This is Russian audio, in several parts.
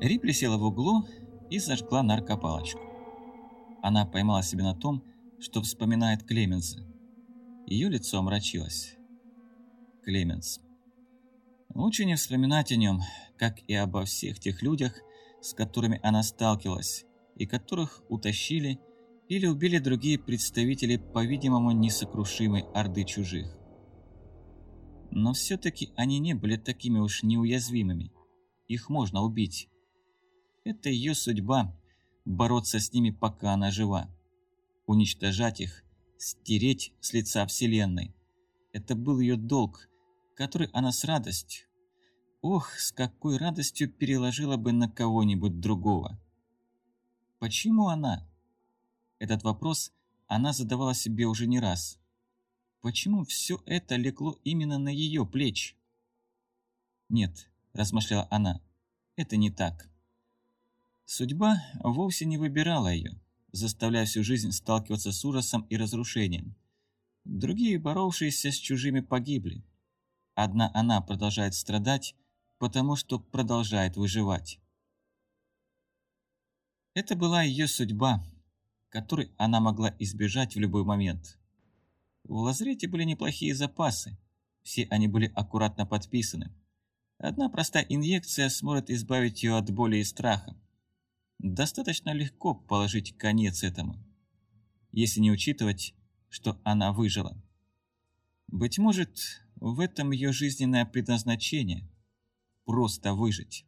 Рипли села в углу и зажгла наркопалочку. Она поймала себя на том, что вспоминает Клеменса. Ее лицо омрачилось. Клеменс. Лучше не вспоминать о нем, как и обо всех тех людях, с которыми она сталкивалась, и которых утащили или убили другие представители, по-видимому, несокрушимой орды чужих. Но все-таки они не были такими уж неуязвимыми. Их можно убить. Это ее судьба – бороться с ними, пока она жива. Уничтожать их, стереть с лица Вселенной. Это был ее долг, который она с радостью, ох, с какой радостью переложила бы на кого-нибудь другого. Почему она? Этот вопрос она задавала себе уже не раз. Почему все это легло именно на ее плечи? Нет, размышляла она, это не так. Судьба вовсе не выбирала ее, заставляя всю жизнь сталкиваться с ужасом и разрушением. Другие, боровшиеся с чужими, погибли. Одна она продолжает страдать, потому что продолжает выживать. Это была ее судьба, которой она могла избежать в любой момент. В лазарете были неплохие запасы, все они были аккуратно подписаны. Одна простая инъекция сможет избавить ее от боли и страха. Достаточно легко положить конец этому, если не учитывать, что она выжила. Быть может, в этом ее жизненное предназначение – просто выжить.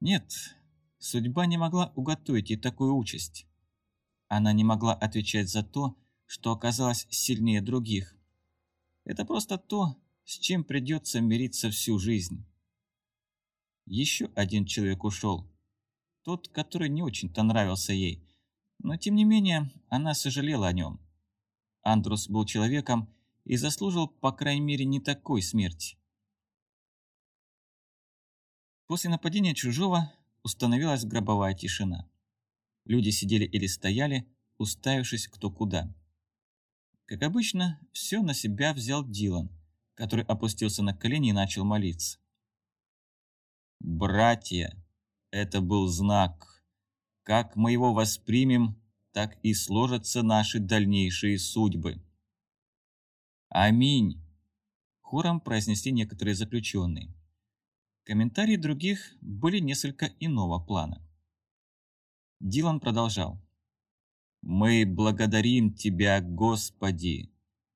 Нет, судьба не могла уготовить ей такую участь. Она не могла отвечать за то, что оказалась сильнее других. Это просто то, с чем придется мириться всю жизнь. Еще один человек ушел. Тот, который не очень-то нравился ей. Но тем не менее, она сожалела о нем. Андрус был человеком и заслужил, по крайней мере, не такой смерти. После нападения чужого установилась гробовая тишина. Люди сидели или стояли, уставившись кто куда. Как обычно, все на себя взял Дилан, который опустился на колени и начал молиться. «Братья, это был знак. Как мы его воспримем, так и сложатся наши дальнейшие судьбы». «Аминь!» – хором произнесли некоторые заключенные. Комментарии других были несколько иного плана. Дилан продолжал. Мы благодарим Тебя, Господи.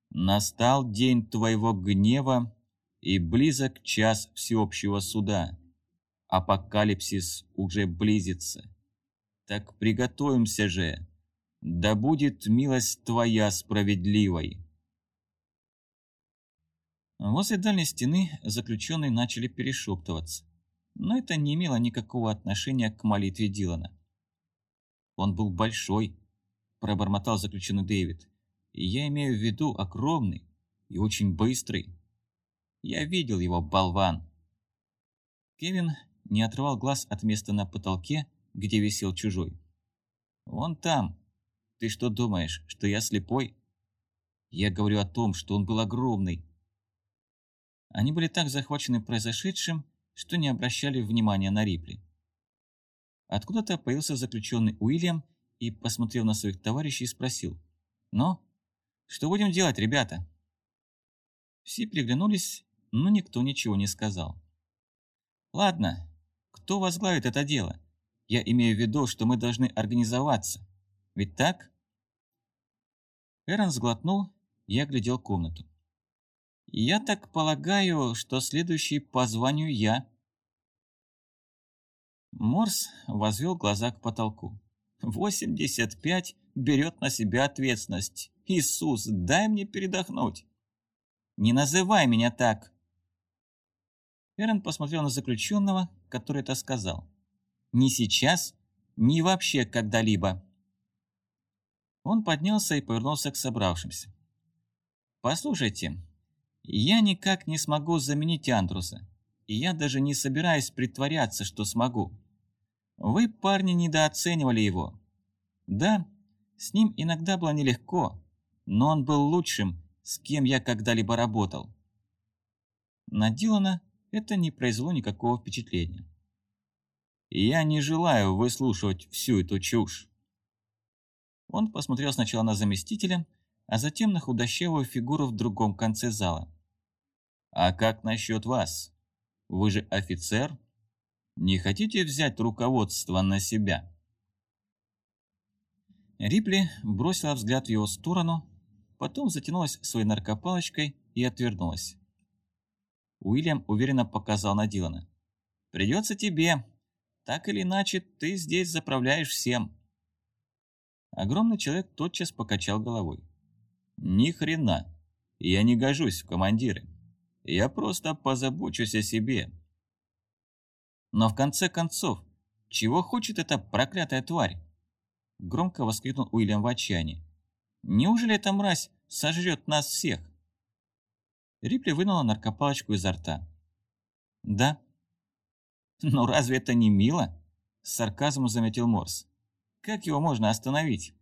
Настал день Твоего гнева и близок час всеобщего суда. Апокалипсис уже близится. Так приготовимся же, да будет милость Твоя справедливой. Возле дальней стены заключенные начали перешептываться, но это не имело никакого отношения к молитве Дилана. Он был большой, – пробормотал заключенный Дэвид. «Я имею в виду огромный и очень быстрый. Я видел его, болван». Кевин не отрывал глаз от места на потолке, где висел чужой. «Вон там. Ты что думаешь, что я слепой?» «Я говорю о том, что он был огромный». Они были так захвачены произошедшим, что не обращали внимания на Рипли. Откуда-то появился заключенный Уильям и посмотрел на своих товарищей спросил. «Ну, что будем делать, ребята?» Все приглянулись, но никто ничего не сказал. «Ладно, кто возглавит это дело? Я имею в виду, что мы должны организоваться. Ведь так?» Эрон сглотнул и оглядел комнату. «Я так полагаю, что следующий по званию я». Морс возвел глаза к потолку. 85 берет на себя ответственность. Иисус, дай мне передохнуть. Не называй меня так. Эрен посмотрел на заключенного, который это сказал. Ни сейчас, ни вообще когда-либо. Он поднялся и повернулся к собравшимся. «Послушайте, я никак не смогу заменить Андруса, и я даже не собираюсь притворяться, что смогу. Вы, парни, недооценивали его. Да, с ним иногда было нелегко, но он был лучшим, с кем я когда-либо работал. На Дилана это не произвело никакого впечатления. Я не желаю выслушивать всю эту чушь. Он посмотрел сначала на заместителя, а затем на худощавую фигуру в другом конце зала. «А как насчет вас? Вы же офицер? Не хотите взять руководство на себя?» Рипли бросила взгляд в его сторону, потом затянулась своей наркопалочкой и отвернулась. Уильям уверенно показал на Дилана. «Придется тебе. Так или иначе, ты здесь заправляешь всем». Огромный человек тотчас покачал головой. «Ни хрена. Я не гожусь в командиры. Я просто позабочусь о себе». «Но в конце концов, чего хочет эта проклятая тварь?» Громко воскликнул Уильям в отчаянии. «Неужели эта мразь сожрет нас всех?» Рипли вынула наркопалочку изо рта. «Да». «Но разве это не мило?» С сарказмом заметил Морс. «Как его можно остановить?»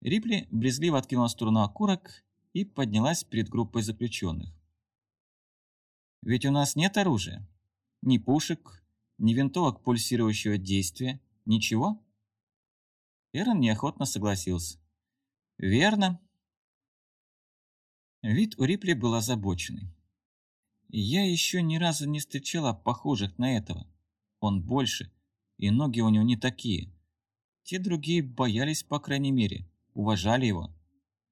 Рипли брезгливо откинула в сторону окурок и поднялась перед группой заключенных. «Ведь у нас нет оружия. Ни пушек, ни винтовок пульсирующего действия, ничего?» Эрон неохотно согласился. «Верно». Вид у Рипли был озабоченный. Я еще ни разу не встречала похожих на этого. Он больше, и ноги у него не такие. Те другие боялись, по крайней мере, уважали его.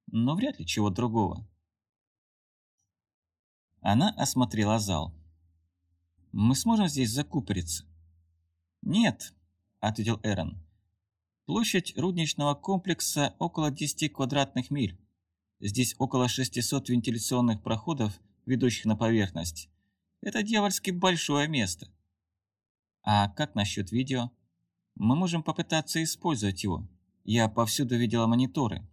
Но вряд ли чего другого. Она осмотрела зал. «Мы сможем здесь закупориться?» «Нет», — ответил Эрон. Площадь рудничного комплекса около 10 квадратных миль. Здесь около 600 вентиляционных проходов, ведущих на поверхность. Это дьявольски большое место. А как насчет видео? Мы можем попытаться использовать его. Я повсюду видела мониторы.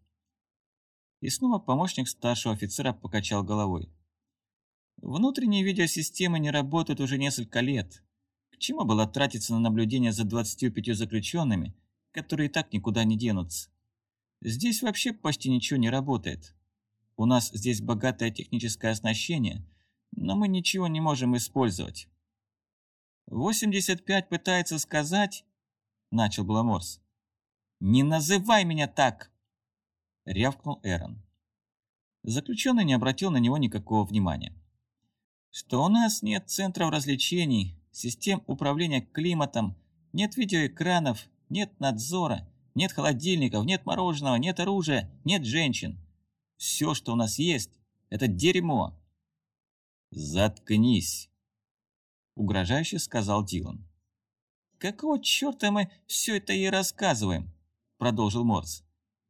И снова помощник старшего офицера покачал головой. Внутренние видеосистемы не работают уже несколько лет. К чему было тратиться на наблюдение за 25 заключенными, которые и так никуда не денутся. Здесь вообще почти ничего не работает. У нас здесь богатое техническое оснащение, но мы ничего не можем использовать. 85 пытается сказать, начал было Морс. Не называй меня так, рявкнул Эрон. Заключенный не обратил на него никакого внимания. Что у нас нет центров развлечений, систем управления климатом, нет видеоэкранов, нет надзора, нет холодильников, нет мороженого, нет оружия, нет женщин. Все, что у нас есть, это дерьмо. Заткнись, угрожающе сказал Дилан. Какого черта мы все это ей рассказываем? Продолжил Морс.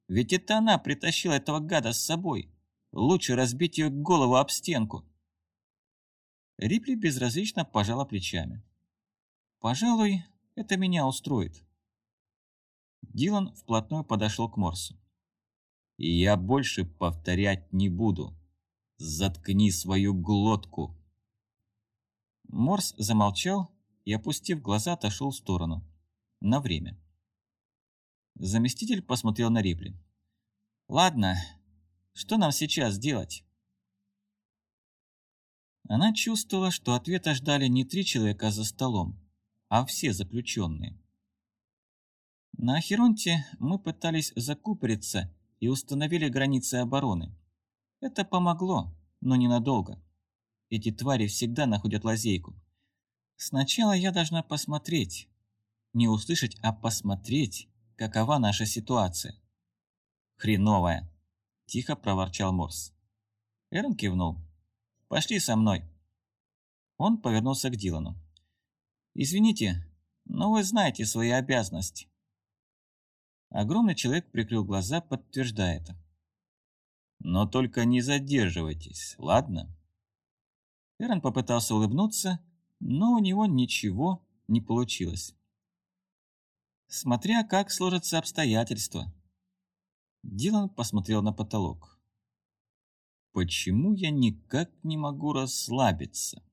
Ведь это она притащила этого гада с собой. Лучше разбить ее голову об стенку. Рипли безразлично пожала плечами. «Пожалуй, это меня устроит. Дилан вплотную подошел к Морсу. «И я больше повторять не буду. Заткни свою глотку!» Морс замолчал и, опустив глаза, отошел в сторону. На время. Заместитель посмотрел на Рипли. «Ладно, что нам сейчас делать?» Она чувствовала, что ответа ждали не три человека за столом, а все заключенные. На Ахеронте мы пытались закупориться и установили границы обороны. Это помогло, но ненадолго. Эти твари всегда находят лазейку. Сначала я должна посмотреть. Не услышать, а посмотреть, какова наша ситуация. Хреновая, тихо проворчал Морс. Эрн кивнул. Пошли со мной. Он повернулся к Дилану. Извините, но вы знаете свои обязанности. Огромный человек прикрыл глаза, подтверждая это. «Но только не задерживайтесь, ладно?» Эрон попытался улыбнуться, но у него ничего не получилось. «Смотря как сложатся обстоятельства». Дилан посмотрел на потолок. «Почему я никак не могу расслабиться?»